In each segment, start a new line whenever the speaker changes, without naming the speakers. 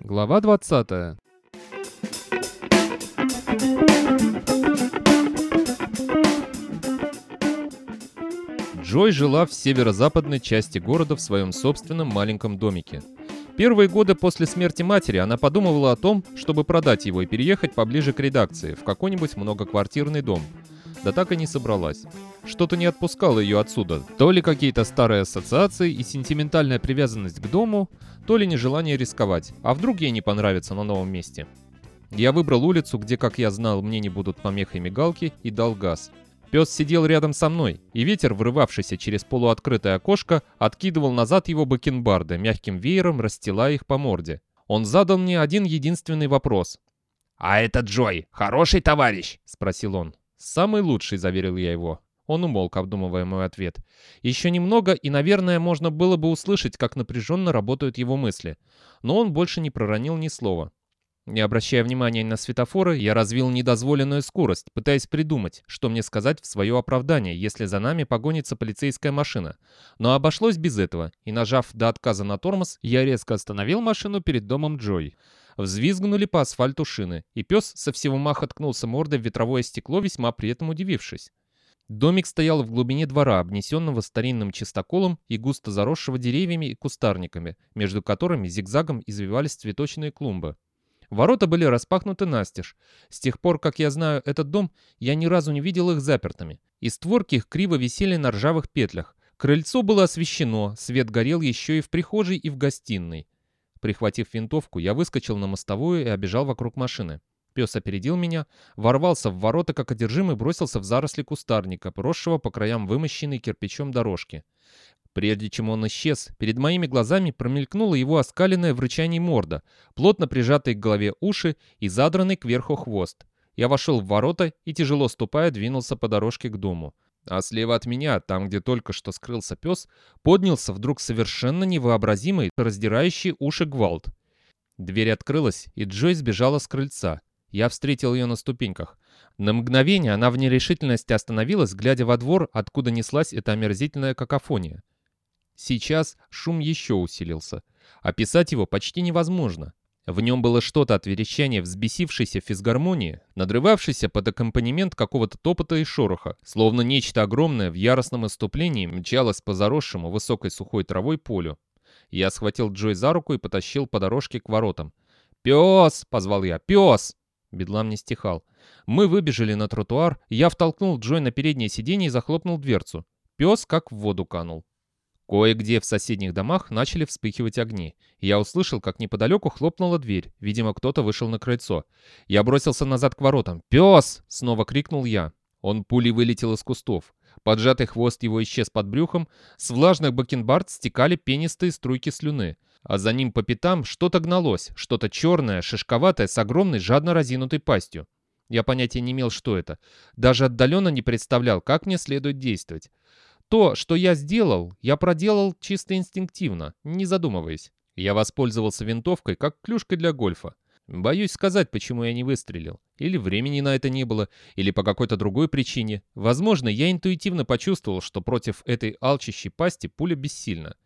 Глава 20. Джой жила в северо-западной части города в своем собственном маленьком домике. Первые годы после смерти матери она подумывала о том, чтобы продать его и переехать поближе к редакции, в какой-нибудь многоквартирный дом. Да так и не собралась. Что-то не отпускало ее отсюда. То ли какие-то старые ассоциации и сентиментальная привязанность к дому, то ли нежелание рисковать. А вдруг ей не понравится на новом месте? Я выбрал улицу, где, как я знал, мне не будут помехой мигалки, и дал газ. Пес сидел рядом со мной, и ветер, врывавшийся через полуоткрытое окошко, откидывал назад его бакенбарды, мягким веером расстилая их по морде. Он задал мне один единственный вопрос.
«А это Джой, хороший товарищ?»
— спросил он. «Самый лучший», — заверил я его. Он умолк, обдумывая мой ответ. Еще немного, и, наверное, можно было бы услышать, как напряженно работают его мысли. Но он больше не проронил ни слова. Не обращая внимания на светофоры, я развил недозволенную скорость, пытаясь придумать, что мне сказать в свое оправдание, если за нами погонится полицейская машина. Но обошлось без этого, и нажав до отказа на тормоз, я резко остановил машину перед домом Джой. Взвизгнули по асфальту шины, и пес со всего маха ткнулся мордой в ветровое стекло, весьма при этом удивившись. Домик стоял в глубине двора, обнесенного старинным чистоколом и густо заросшего деревьями и кустарниками, между которыми зигзагом извивались цветочные клумбы. Ворота были распахнуты настежь. С тех пор, как я знаю этот дом, я ни разу не видел их запертыми. И створки их криво висели на ржавых петлях. Крыльцо было освещено, свет горел еще и в прихожей, и в гостиной. Прихватив винтовку, я выскочил на мостовую и обежал вокруг машины. Пес опередил меня, ворвался в ворота, как одержимый, бросился в заросли кустарника, росшего по краям вымощенной кирпичом дорожки. Прежде чем он исчез, перед моими глазами промелькнула его оскаленная в рычании морда, плотно прижатые к голове уши и задранный кверху хвост. Я вошел в ворота и, тяжело ступая, двинулся по дорожке к дому. А слева от меня, там, где только что скрылся пес, поднялся вдруг совершенно невообразимый, раздирающий уши гвалт. Дверь открылась, и Джой сбежала с крыльца. Я встретил ее на ступеньках. На мгновение она в нерешительности остановилась, глядя во двор, откуда неслась эта омерзительная какофония. Сейчас шум еще усилился. Описать его почти невозможно. В нем было что-то от верещания взбесившейся физгармонии, надрывавшейся под аккомпанемент какого-то топота и шороха, словно нечто огромное в яростном иступлении мчалось по заросшему высокой сухой травой полю. Я схватил Джой за руку и потащил по дорожке к воротам. «Пес!» — позвал я. «Пес!» Бедлам не стихал. Мы выбежали на тротуар, я втолкнул Джой на переднее сиденье и захлопнул дверцу. Пес как в воду канул. Кое-где в соседних домах начали вспыхивать огни. Я услышал, как неподалеку хлопнула дверь. Видимо, кто-то вышел на крыльцо. Я бросился назад к воротам. «Пес!» — снова крикнул я. Он пулей вылетел из кустов. Поджатый хвост его исчез под брюхом. С влажных бакенбард стекали пенистые струйки слюны. А за ним по пятам что-то гналось. Что-то черное, шишковатое, с огромной жадно разинутой пастью. Я понятия не имел, что это. Даже отдаленно не представлял, как мне следует действовать. То, что я сделал, я проделал чисто инстинктивно, не задумываясь. Я воспользовался винтовкой как клюшкой для гольфа. Боюсь сказать, почему я не выстрелил. Или времени на это не было, или по какой-то другой причине. Возможно, я интуитивно почувствовал, что против этой алчащей пасти пуля бессильна.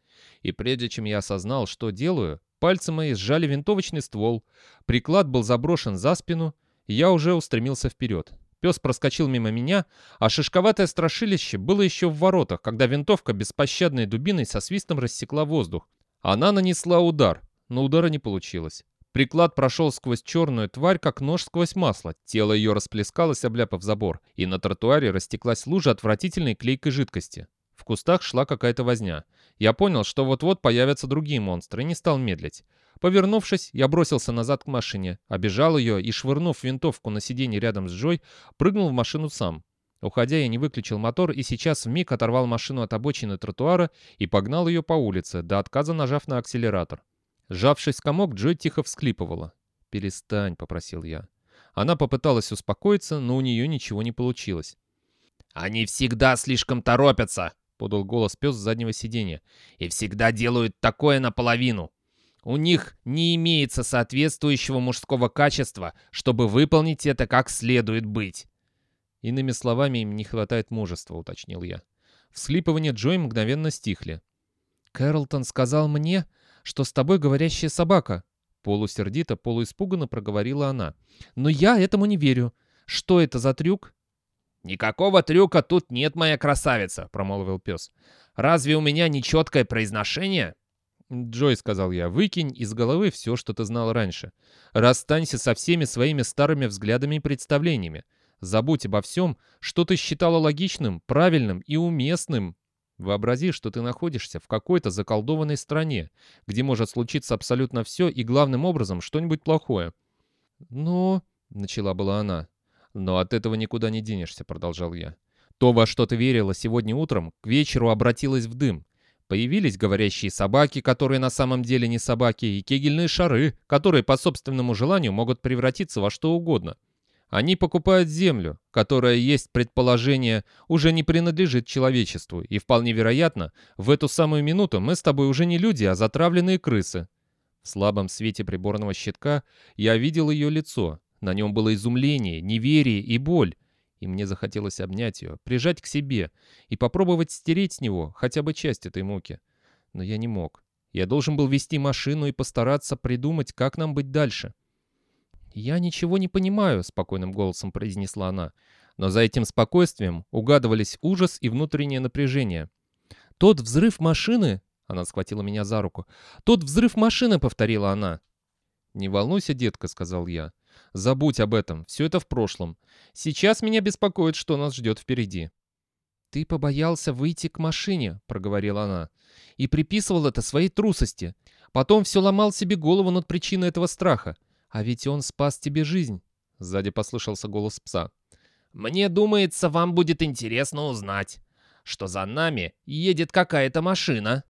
И прежде чем я осознал, что делаю, пальцы мои сжали винтовочный ствол, приклад был заброшен за спину, и я уже устремился вперед. Пес проскочил мимо меня, а шишковатое страшилище было еще в воротах, когда винтовка беспощадной дубиной со свистом рассекла воздух. Она нанесла удар, но удара не получилось. Приклад прошел сквозь черную тварь, как нож сквозь масло. Тело ее расплескалось, обляпав забор, и на тротуаре растеклась лужа отвратительной клейкой жидкости. Кустах шла какая-то возня. Я понял, что вот-вот появятся другие монстры, и не стал медлить. Повернувшись, я бросился назад к машине, обежал ее и, швырнув винтовку на сиденье рядом с Джой, прыгнул в машину сам. Уходя, я не выключил мотор и сейчас вмиг оторвал машину от обочины тротуара и погнал ее по улице, до отказа нажав на акселератор. Сжавшись в комок, Джой тихо всклипывала. «Перестань», — попросил я. Она попыталась успокоиться, но у нее ничего не получилось.
«Они всегда слишком торопятся», — подал голос пес с заднего сиденья. «И всегда делают такое наполовину. У них не имеется соответствующего мужского качества, чтобы выполнить это как следует быть.
Иными словами, им не хватает мужества, уточнил я. Всхлипывания Джой мгновенно стихли. Кэролтон сказал мне, что с тобой говорящая собака. Полусердито, полуиспуганно проговорила она. Но я этому не верю. Что это за трюк?
«Никакого трюка тут нет, моя красавица», — промолвил пес. «Разве у меня нечеткое произношение?»
«Джой», — сказал я, — «выкинь из головы все, что ты знал раньше. Расстанься со всеми своими старыми взглядами и представлениями. Забудь обо всем, что ты считала логичным, правильным и уместным. Вообрази, что ты находишься в какой-то заколдованной стране, где может случиться абсолютно все и, главным образом, что-нибудь плохое». «Но...» — начала была она. «Но от этого никуда не денешься», — продолжал я. «То, во что ты верила сегодня утром, к вечеру обратилось в дым. Появились говорящие собаки, которые на самом деле не собаки, и кегельные шары, которые по собственному желанию могут превратиться во что угодно. Они покупают землю, которая, есть предположение, уже не принадлежит человечеству, и вполне вероятно, в эту самую минуту мы с тобой уже не люди, а затравленные крысы. В слабом свете приборного щитка я видел ее лицо. На нем было изумление, неверие и боль и мне захотелось обнять ее, прижать к себе и попробовать стереть с него хотя бы часть этой муки. Но я не мог. Я должен был вести машину и постараться придумать, как нам быть дальше. «Я ничего не понимаю», — спокойным голосом произнесла она. Но за этим спокойствием угадывались ужас и внутреннее напряжение. «Тот взрыв машины...» — она схватила меня за руку. «Тот взрыв машины», — повторила она. «Не волнуйся, детка», — сказал я. Забудь об этом, все это в прошлом. Сейчас меня беспокоит, что нас ждет впереди». «Ты побоялся выйти к машине», — проговорила она, «и приписывал это своей трусости. Потом все ломал себе голову над причиной этого страха. А ведь он спас тебе жизнь». Сзади послышался голос пса.
«Мне думается, вам будет интересно узнать, что за нами едет какая-то машина».